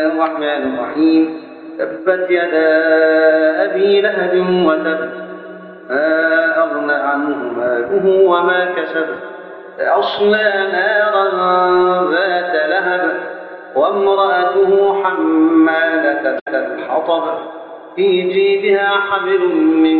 الله الرحمن الرحيم. تبت يدا أبي لهب وتب ما أغنى عنه ماله وما كسب. سيصلى نارا ذات لهب. وامرأته حمالة الحطب في جيبها حبل من